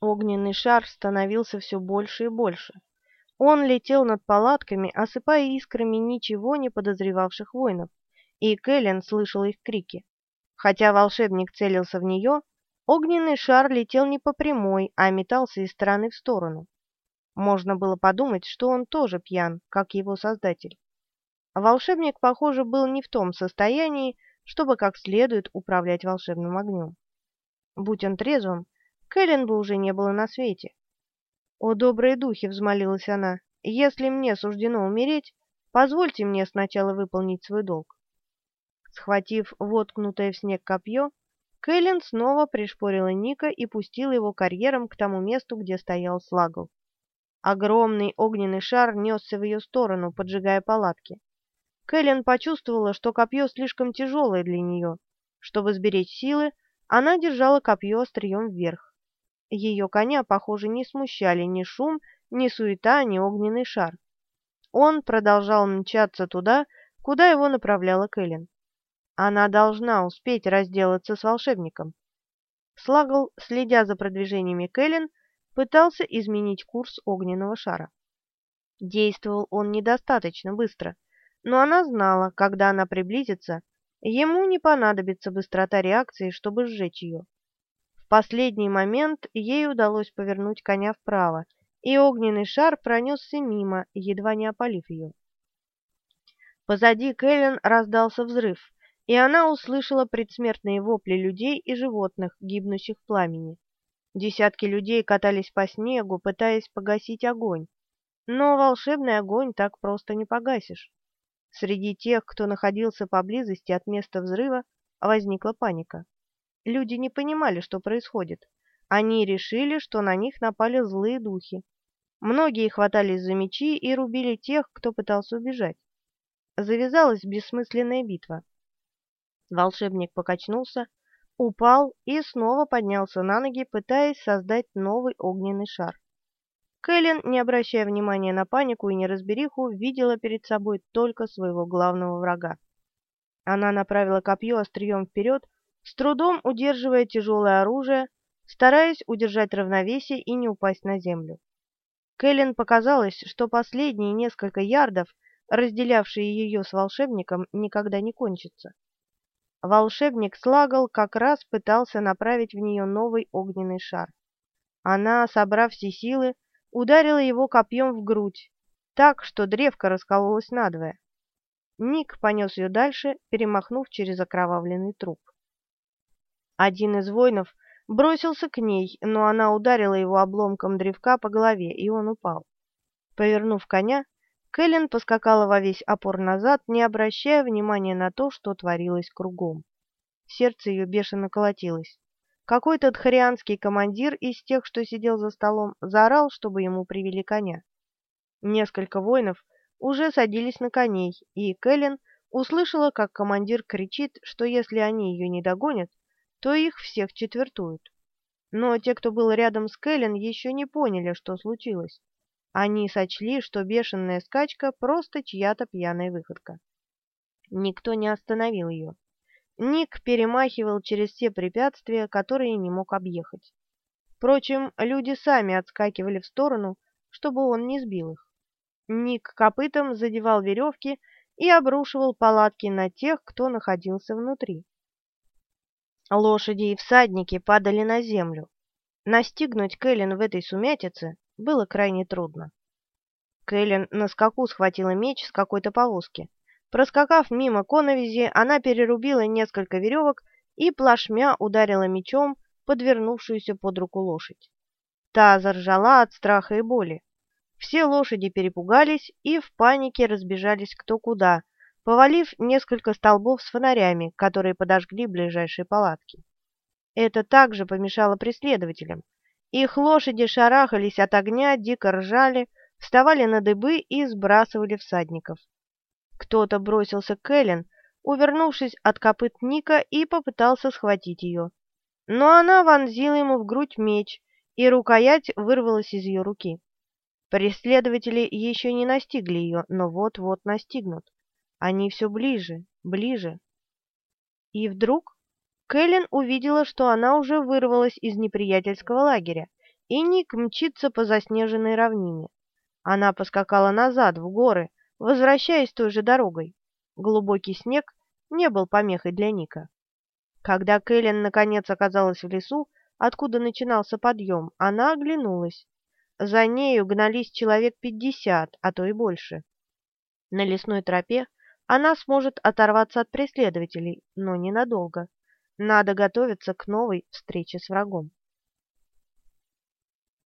Огненный шар становился все больше и больше. Он летел над палатками, осыпая искрами ничего не подозревавших воинов, и Кэлен слышала их крики. Хотя волшебник целился в нее, огненный шар летел не по прямой, а метался из стороны в сторону. Можно было подумать, что он тоже пьян, как его создатель. Волшебник, похоже, был не в том состоянии, чтобы как следует управлять волшебным огнем. Будь он трезвым, Кэлен бы уже не было на свете. «О, добрые духи!» — взмолилась она. «Если мне суждено умереть, позвольте мне сначала выполнить свой долг». Схватив воткнутое в снег копье, Кэлен снова пришпорила Ника и пустила его карьером к тому месту, где стоял Слагл. Огромный огненный шар несся в ее сторону, поджигая палатки. Кэлен почувствовала, что копье слишком тяжелое для нее. Чтобы сберечь силы, она держала копье острием вверх. Ее коня, похоже, не смущали ни шум, ни суета, ни огненный шар. Он продолжал мчаться туда, куда его направляла Кэлен. Она должна успеть разделаться с волшебником. Слагл, следя за продвижениями Кэлен, пытался изменить курс огненного шара. Действовал он недостаточно быстро, но она знала, когда она приблизится, ему не понадобится быстрота реакции, чтобы сжечь ее. Последний момент ей удалось повернуть коня вправо, и огненный шар пронесся мимо, едва не опалив ее. Позади Кэлен раздался взрыв, и она услышала предсмертные вопли людей и животных, гибнущих в пламени. Десятки людей катались по снегу, пытаясь погасить огонь. Но волшебный огонь так просто не погасишь. Среди тех, кто находился поблизости от места взрыва, возникла паника. Люди не понимали, что происходит. Они решили, что на них напали злые духи. Многие хватались за мечи и рубили тех, кто пытался убежать. Завязалась бессмысленная битва. Волшебник покачнулся, упал и снова поднялся на ноги, пытаясь создать новый огненный шар. Кэлен, не обращая внимания на панику и неразбериху, видела перед собой только своего главного врага. Она направила копье острием вперед, с трудом удерживая тяжелое оружие, стараясь удержать равновесие и не упасть на землю. Кэлен показалось, что последние несколько ярдов, разделявшие ее с волшебником, никогда не кончатся. Волшебник Слагал как раз пытался направить в нее новый огненный шар. Она, собрав все силы, ударила его копьем в грудь, так, что древко раскололось надвое. Ник понес ее дальше, перемахнув через окровавленный труп. Один из воинов бросился к ней, но она ударила его обломком древка по голове, и он упал. Повернув коня, Кэлен поскакала во весь опор назад, не обращая внимания на то, что творилось кругом. Сердце ее бешено колотилось. Какой-то дхарианский командир из тех, что сидел за столом, заорал, чтобы ему привели коня. Несколько воинов уже садились на коней, и Кэлен услышала, как командир кричит, что если они ее не догонят, то их всех четвертуют. Но те, кто был рядом с Кэлен, еще не поняли, что случилось. Они сочли, что бешеная скачка просто чья-то пьяная выходка. Никто не остановил ее. Ник перемахивал через все препятствия, которые не мог объехать. Впрочем, люди сами отскакивали в сторону, чтобы он не сбил их. Ник копытом задевал веревки и обрушивал палатки на тех, кто находился внутри. Лошади и всадники падали на землю. Настигнуть Кэлен в этой сумятице было крайне трудно. Кэлен на скаку схватила меч с какой-то повозки. Проскакав мимо коновизи, она перерубила несколько веревок и плашмя ударила мечом подвернувшуюся под руку лошадь. Та заржала от страха и боли. Все лошади перепугались и в панике разбежались кто куда, повалив несколько столбов с фонарями, которые подожгли ближайшие палатки. Это также помешало преследователям, их лошади шарахались от огня, дико ржали, вставали на дыбы и сбрасывали всадников. Кто-то бросился к Эллен, увернувшись от копыт Ника, и попытался схватить ее. Но она вонзила ему в грудь меч, и рукоять вырвалась из ее руки. Преследователи еще не настигли ее, но вот-вот настигнут. Они все ближе, ближе. И вдруг Кэлен увидела, что она уже вырвалась из неприятельского лагеря и Ник мчится по заснеженной равнине. Она поскакала назад, в горы, возвращаясь той же дорогой. Глубокий снег не был помехой для Ника. Когда Кэлен наконец оказалась в лесу, откуда начинался подъем, она оглянулась. За нею гнались человек пятьдесят, а то и больше. На лесной тропе она сможет оторваться от преследователей, но ненадолго. Надо готовиться к новой встрече с врагом.